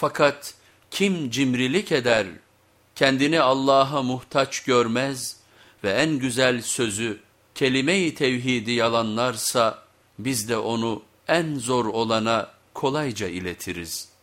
Fakat kim cimrilik eder, kendini Allah'a muhtaç görmez ve en güzel sözü kelime-i tevhidi yalanlarsa biz de onu en zor olana kolayca iletiriz.''